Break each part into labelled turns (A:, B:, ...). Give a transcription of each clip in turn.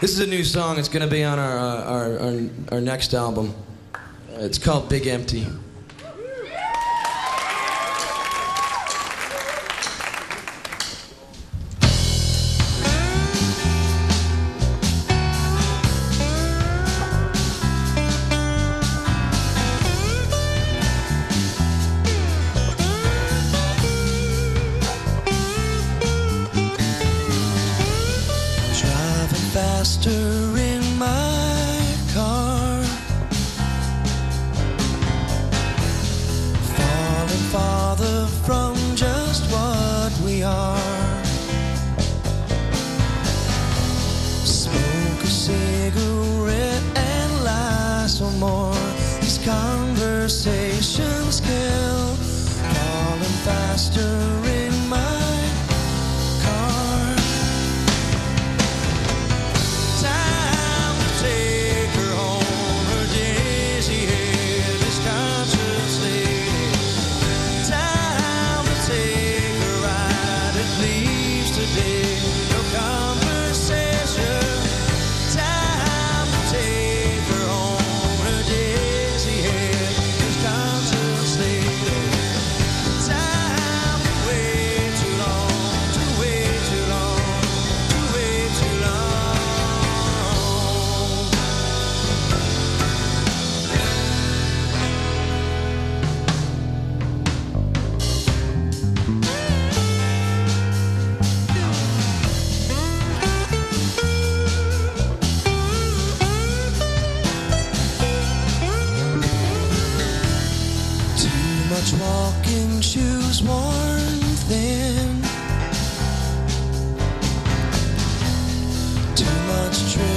A: This is a new song. It's going to be on our, uh, our, our, our next album. It's called Big Empty.
B: Faster in my car. Falling farther from just what we are. Much walking, shoes worn thin. Too much tripping,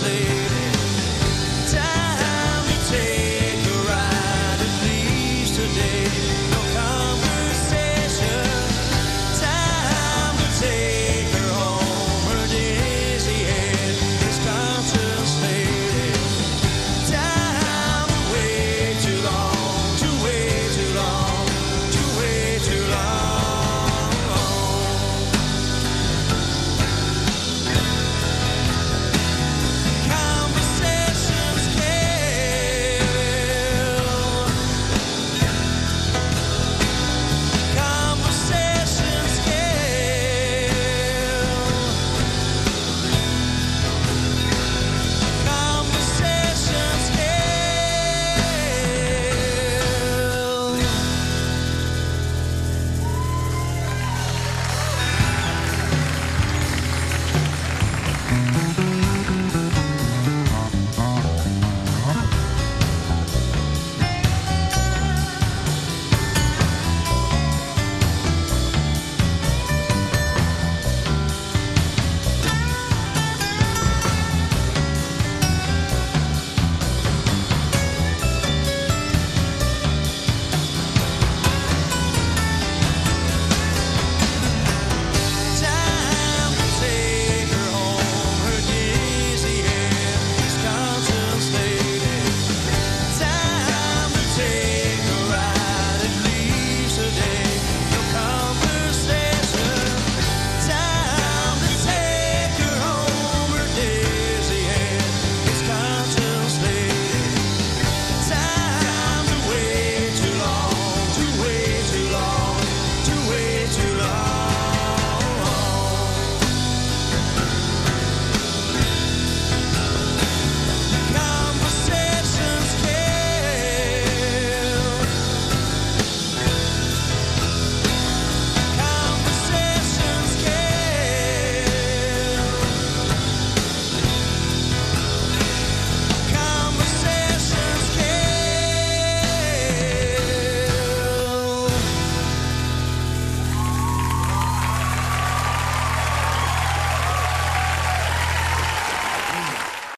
B: stay